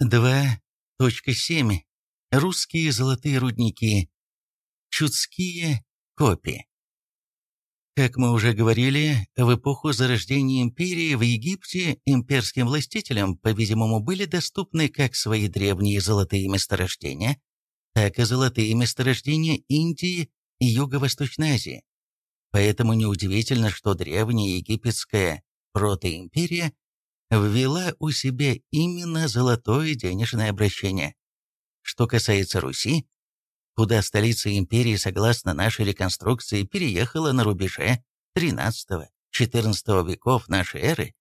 2.7. Русские золотые рудники. Чудские копии. Как мы уже говорили, в эпоху зарождения империи в Египте имперским властителям, по-видимому, были доступны как свои древние золотые месторождения, так и золотые месторождения Индии и Юго-Восточной Азии. Поэтому неудивительно, что древняя египетская протоимперия ввела у себя именно золотое денежное обращение. Что касается Руси, куда столица империи, согласно нашей реконструкции, переехала на рубеже XIII-XIV веков нашей эры,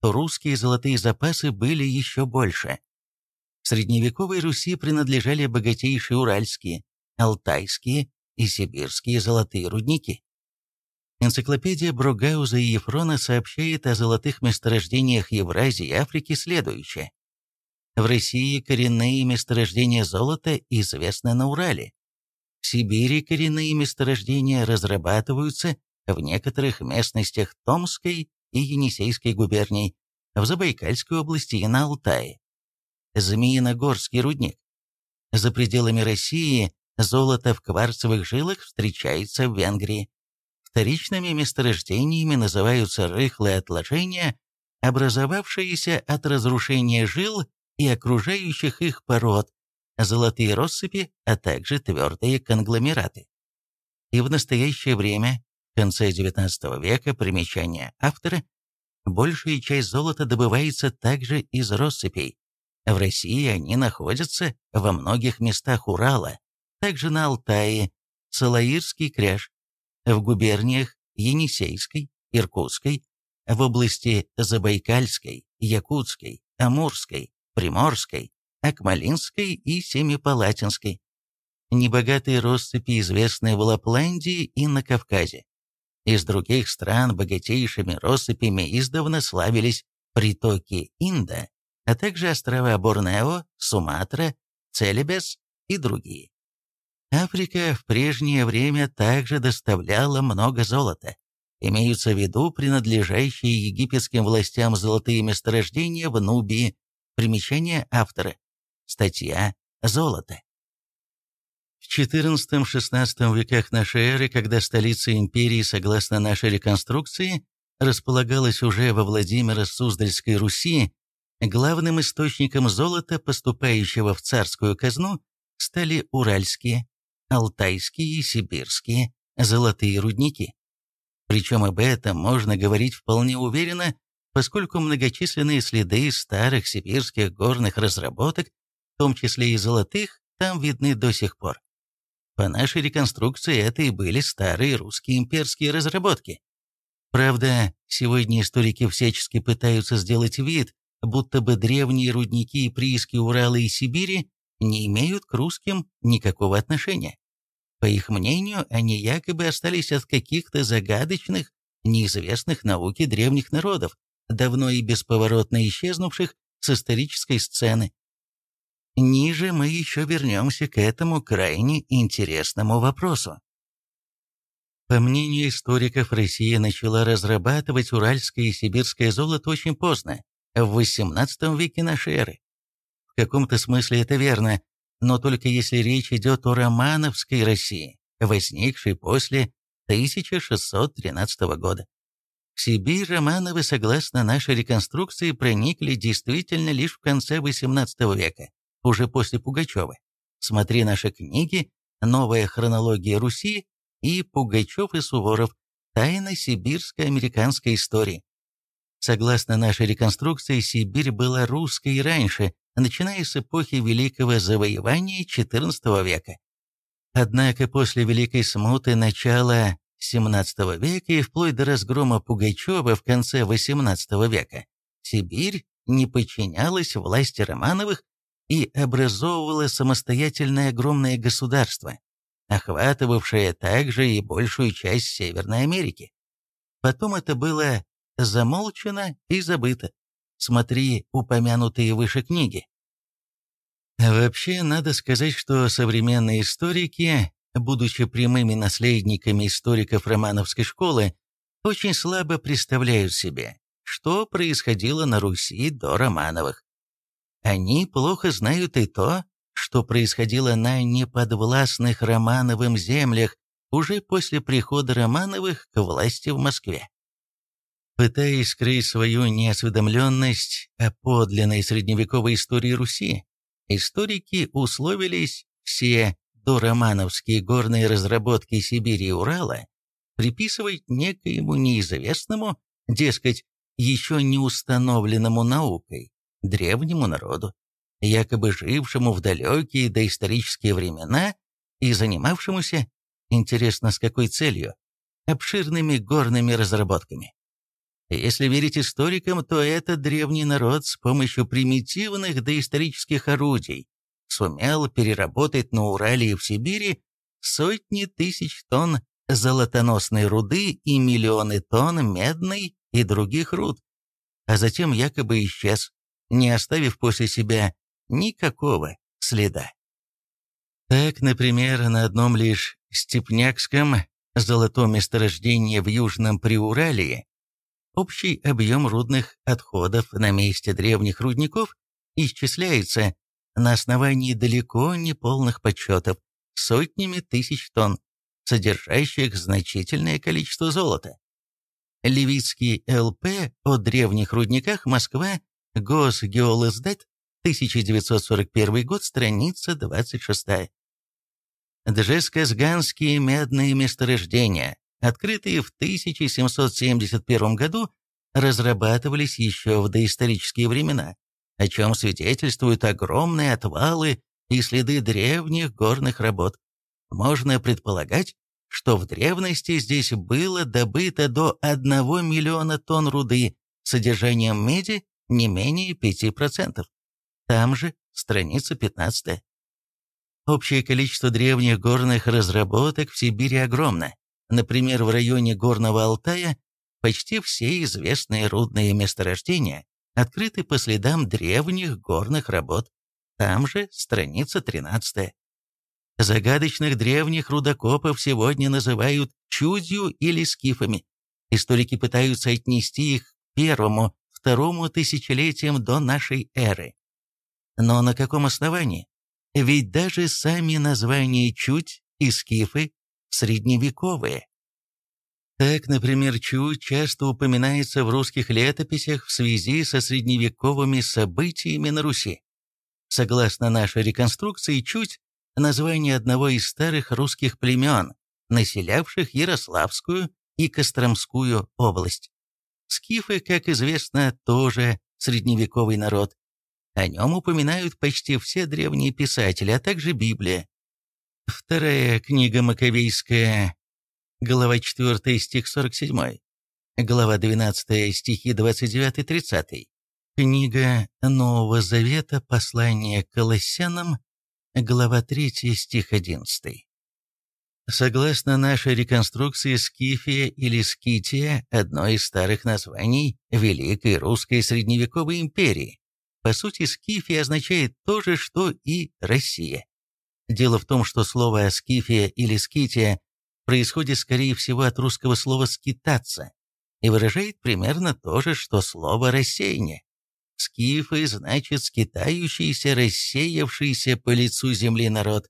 то русские золотые запасы были еще больше. Средневековой Руси принадлежали богатейшие уральские, алтайские и сибирские золотые рудники. Энциклопедия Брогауза и Ефрона сообщает о золотых месторождениях Евразии и Африки следующее. В России коренные месторождения золота известны на Урале. В Сибири коренные месторождения разрабатываются в некоторых местностях Томской и Енисейской губерний, в Забайкальской области и на Алтае. Змеиногорский рудник. За пределами России золото в кварцевых жилах встречается в Венгрии. Вторичными месторождениями называются рыхлые отложения, образовавшиеся от разрушения жил и окружающих их пород, золотые россыпи, а также твердые конгломераты. И в настоящее время, в конце XIX века, примечание автора, большая часть золота добывается также из россыпей. В России они находятся во многих местах Урала, также на Алтае, Салаирский кряж, в губерниях Енисейской, Иркутской, в области Забайкальской, Якутской, Амурской, Приморской, Акмалинской и Семипалатинской. Небогатые россыпи известны в Лапландии и на Кавказе. Из других стран богатейшими россыпями издавна славились притоки Инда, а также острова Борнео, Суматра, Целебес и другие. Африка в прежнее время также доставляла много золота. Имеются в виду принадлежащие египетским властям золотые месторождения в Нубии. Примечание автора. Статья «Золото». В XIV-XVI веках нашей эры, когда столица империи, согласно нашей реконструкции, располагалась уже во Владимиро-Суздальской Руси, главным источником золота, поступающего в царскую казну, стали уральские, алтайские и сибирские золотые рудники. Причем об этом можно говорить вполне уверенно, поскольку многочисленные следы старых сибирских горных разработок, в том числе и золотых, там видны до сих пор. По нашей реконструкции это и были старые русские имперские разработки. Правда, сегодня историки всячески пытаются сделать вид, будто бы древние рудники и прииски Урала и Сибири не имеют к русским никакого отношения. По их мнению, они якобы остались от каких-то загадочных, неизвестных науке древних народов, давно и бесповоротно исчезнувших с исторической сцены. Ниже мы еще вернемся к этому крайне интересному вопросу. По мнению историков, Россия начала разрабатывать уральское и сибирское золото очень поздно, в XVIII веке нашей эры каком-то смысле это верно, но только если речь идет о романовской России, возникшей после 1613 года. В Сибирь Романовы, согласно нашей реконструкции, проникли действительно лишь в конце XVIII века, уже после Пугачева. Смотри наши книги «Новая хронология Руси» и «Пугачев и Суворов. Тайна сибирско-американской истории». Согласно нашей реконструкции, Сибирь была русской раньше, начиная с эпохи Великого Завоевания XIV века. Однако после Великой Смуты начала XVII века и вплоть до разгрома Пугачева в конце XVIII века Сибирь не подчинялась власти Романовых и образовывала самостоятельное огромное государство, охватывавшее также и большую часть Северной Америки. Потом это было замолчено и забыто. Смотри упомянутые выше книги. Вообще, надо сказать, что современные историки, будучи прямыми наследниками историков романовской школы, очень слабо представляют себе, что происходило на Руси до Романовых. Они плохо знают и то, что происходило на неподвластных Романовым землях уже после прихода Романовых к власти в Москве. Пытаясь скрыть свою неосведомленность о подлинной средневековой истории Руси, историки условились все доромановские горные разработки Сибири и Урала приписывать некоему неизвестному, дескать, еще не установленному наукой, древнему народу, якобы жившему в далекие доисторические времена и занимавшемуся, интересно с какой целью, обширными горными разработками. Если верить историкам, то этот древний народ с помощью примитивных доисторических орудий сумел переработать на Урале и в Сибири сотни тысяч тонн золотоносной руды и миллионы тонн медной и других руд, а затем якобы исчез, не оставив после себя никакого следа. Так, например, на одном лишь степнякском золотом месторождении в Южном Приуралии общий объем рудных отходов на месте древних рудников исчисляется на основании далеко не полных подсчетов сотнями тысяч тонн, содержащих значительное количество золота. Левицкий ЛП о древних рудниках Москва, Госгеолиздат, 1941 год, страница 26. Джесказганские медные месторождения, открытые в 1771 году, разрабатывались еще в доисторические времена, о чем свидетельствуют огромные отвалы и следы древних горных работ. Можно предполагать, что в древности здесь было добыто до 1 миллиона тонн руды содержанием меди не менее 5%. Там же страница 15. Общее количество древних горных разработок в Сибири огромно. Например, в районе Горного Алтая почти все известные рудные месторождения открыты по следам древних горных работ. Там же страница 13. Загадочных древних рудокопов сегодня называют чудью или скифами. Историки пытаются отнести их к первому, второму тысячелетиям до нашей эры. Но на каком основании? Ведь даже сами названия чуть и скифы средневековые. Так, например, Чуть часто упоминается в русских летописях в связи со средневековыми событиями на Руси. Согласно нашей реконструкции, Чуть название одного из старых русских племен, населявших Ярославскую и Костромскую область. Скифы, как известно, тоже средневековый народ. О нем упоминают почти все древние писатели, а также Библия. Вторая книга Маковейская, глава 4, стих 47, глава 12, стихи 29-30, книга Нового Завета, послание к Колоссянам, глава 3, стих 11. Согласно нашей реконструкции, Скифия или Скития – одно из старых названий Великой Русской Средневековой империи. По сути, Скифия означает то же, что и Россия. Дело в том, что слово «скифия» или «скития» происходит, скорее всего, от русского слова «скитаться» и выражает примерно то же, что слово «рассеяние». Скифы значит скитающийся, рассеявшийся по лицу земли народ.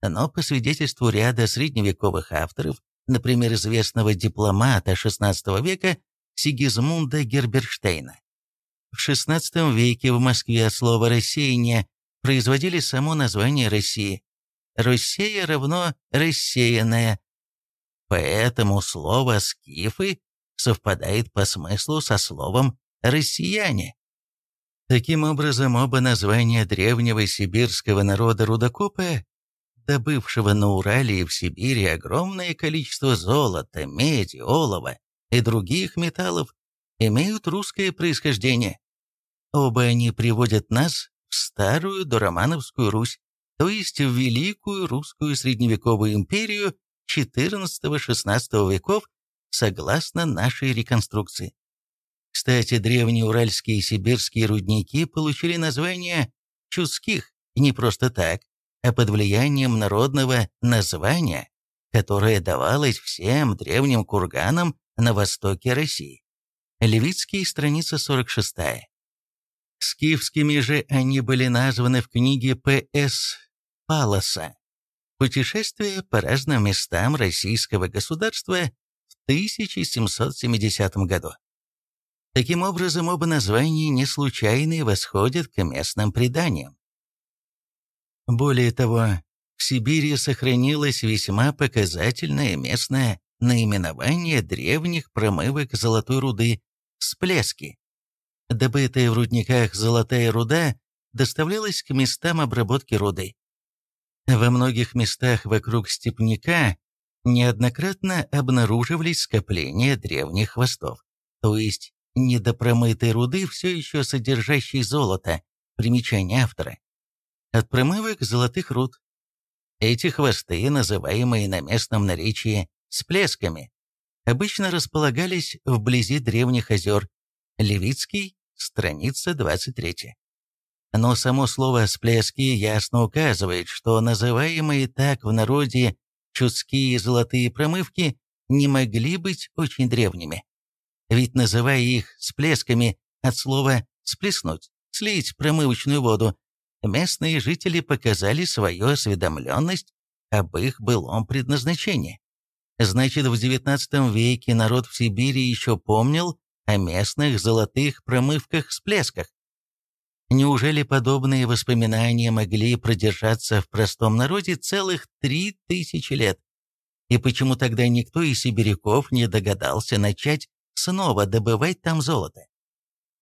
Но по свидетельству ряда средневековых авторов, например, известного дипломата XVI века Сигизмунда Герберштейна, в XVI веке в Москве от слова «рассеяние» производили само название России. «Россия» равно «рассеянная». Поэтому слово «скифы» совпадает по смыслу со словом «россияне». Таким образом, оба названия древнего сибирского народа рудокопа, добывшего на Урале и в Сибири огромное количество золота, меди, олова и других металлов, имеют русское происхождение. Оба они приводят нас в старую доромановскую Русь, то есть в великую русскую средневековую империю XIV-XVI веков, согласно нашей реконструкции. Кстати, древние уральские и сибирские рудники получили название «чудских» не просто так, а под влиянием народного названия, которое давалось всем древним курганам на востоке России. Левицкий, страница 46. Скифскими же они были названы в книге П.С. Паласа «Путешествие по разным местам российского государства в 1770 году». Таким образом, оба названия не случайно восходят к местным преданиям. Более того, в Сибири сохранилось весьма показательное местное наименование древних промывок золотой руды – всплески. Добытая в рудниках золотая руда доставлялась к местам обработки руды. Во многих местах вокруг степняка неоднократно обнаруживались скопления древних хвостов, то есть недопромытой руды, все еще содержащей золото, примечание автора. От промывок золотых руд. Эти хвосты, называемые на местном наречии всплесками, обычно располагались вблизи древних озер. Левицкий, страница 23. Но само слово «всплески» ясно указывает, что называемые так в народе чудские золотые промывки не могли быть очень древними. Ведь называя их всплесками от слова «сплеснуть», «слить промывочную воду», местные жители показали свою осведомленность об их былом предназначении. Значит, в XIX веке народ в Сибири еще помнил о местных золотых промывках-всплесках. Неужели подобные воспоминания могли продержаться в простом народе целых три тысячи лет? И почему тогда никто из сибиряков не догадался начать снова добывать там золото?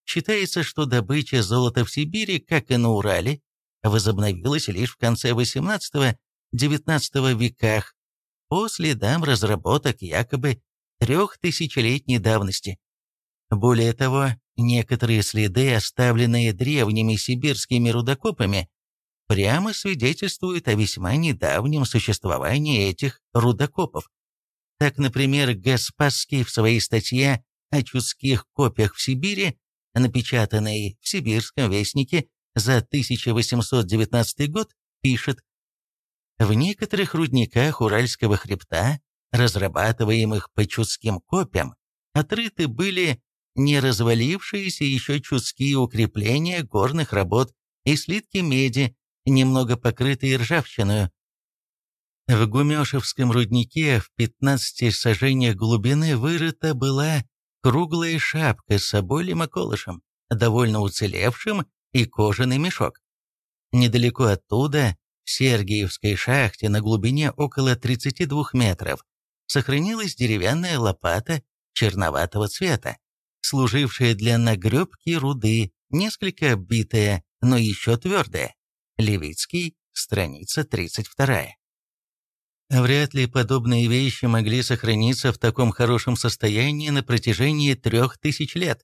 Считается, что добыча золота в Сибири, как и на Урале, возобновилась лишь в конце XVIII-XIX веках по следам разработок якобы трехтысячелетней давности. Более того, некоторые следы, оставленные древними сибирскими рудокопами, прямо свидетельствуют о весьма недавнем существовании этих рудокопов. Так, например, Гаспасский в своей статье о чудских копиях в Сибири, напечатанной в «Сибирском вестнике» за 1819 год, пишет в некоторых рудниках Уральского хребта, разрабатываемых по чудским копьям, отрыты были не развалившиеся еще чудские укрепления горных работ и слитки меди, немного покрытые ржавчиной. В Гумешевском руднике в 15 сажениях глубины вырыта была круглая шапка с соболем околышем, довольно уцелевшим, и кожаный мешок. Недалеко оттуда в Сергиевской шахте на глубине около 32 метров сохранилась деревянная лопата черноватого цвета, служившая для нагребки руды, несколько оббитая, но еще твердая. Левицкий, страница 32. Вряд ли подобные вещи могли сохраниться в таком хорошем состоянии на протяжении трех тысяч лет.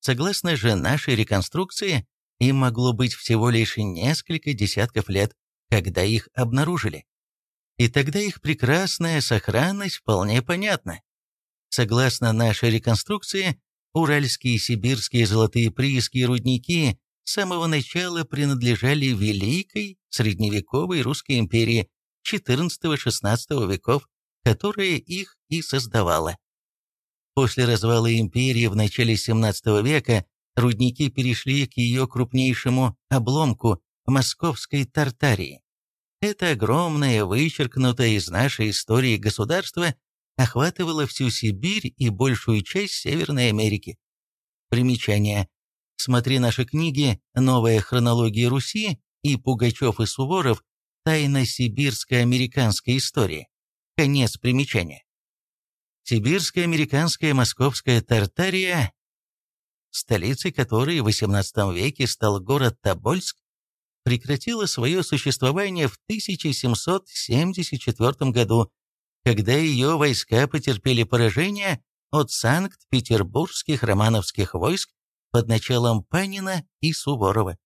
Согласно же нашей реконструкции, им могло быть всего лишь несколько десятков лет, когда их обнаружили. И тогда их прекрасная сохранность вполне понятна. Согласно нашей реконструкции, уральские и сибирские золотые прииски и рудники с самого начала принадлежали великой средневековой русской империи XIV-XVI веков, которая их и создавала. После развала империи в начале XVII века рудники перешли к ее крупнейшему обломку – Московской Тартарии. Это огромное, вычеркнутое из нашей истории государство охватывало всю Сибирь и большую часть Северной Америки. Примечание. Смотри наши книги «Новая хронология Руси» и «Пугачев и Суворов. Тайна сибирско-американской истории». Конец примечания. Сибирская, американская, московская Тартария, столицей которой в XVIII веке стал город Тобольск, прекратила свое существование в 1774 году, когда ее войска потерпели поражение от санкт-петербургских романовских войск под началом Панина и Суворова.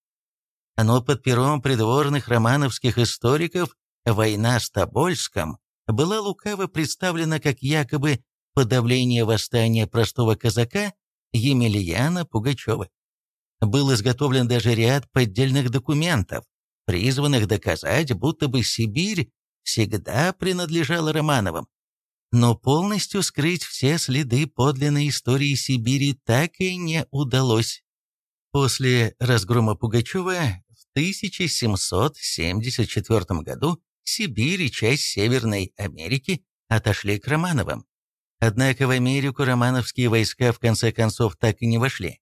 Но под пером придворных романовских историков война с Тобольском была лукаво представлена как якобы подавление восстания простого казака Емельяна Пугачева был изготовлен даже ряд поддельных документов, призванных доказать, будто бы Сибирь всегда принадлежала Романовым. Но полностью скрыть все следы подлинной истории Сибири так и не удалось. После разгрома Пугачева в 1774 году Сибирь и часть Северной Америки отошли к Романовым. Однако в Америку романовские войска в конце концов так и не вошли.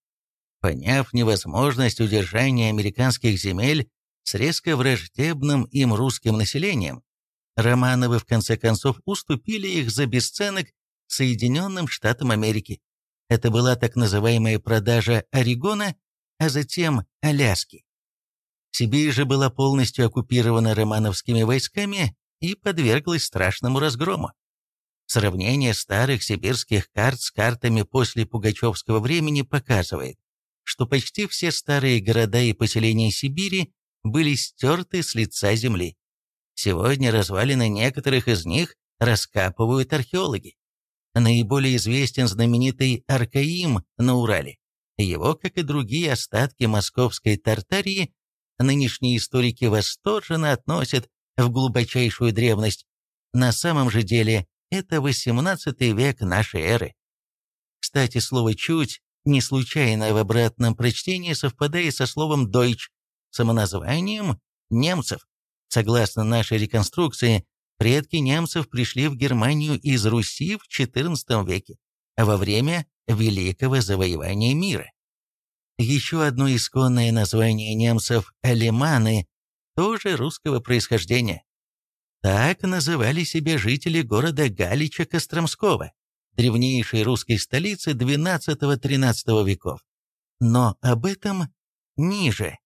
Поняв невозможность удержания американских земель с резко враждебным им русским населением, Романовы в конце концов уступили их за бесценок Соединенным Штатам Америки. Это была так называемая продажа Орегона, а затем Аляски. Сибирь же была полностью оккупирована романовскими войсками и подверглась страшному разгрому. Сравнение старых сибирских карт с картами после Пугачевского времени показывает, что почти все старые города и поселения Сибири были стерты с лица земли. Сегодня развалины некоторых из них раскапывают археологи. Наиболее известен знаменитый Аркаим на Урале. Его, как и другие остатки московской Тартарии, нынешние историки восторженно относят в глубочайшую древность. На самом же деле это XVIII век нашей эры. Кстати, слово «чуть» не случайно в обратном прочтении совпадает со словом «дойч», самоназванием немцев. Согласно нашей реконструкции, предки немцев пришли в Германию из Руси в XIV веке, во время Великого завоевания мира. Еще одно исконное название немцев – алеманы, тоже русского происхождения. Так называли себя жители города Галича-Костромского, древнейшей русской столицы XII-XIII веков. Но об этом ниже.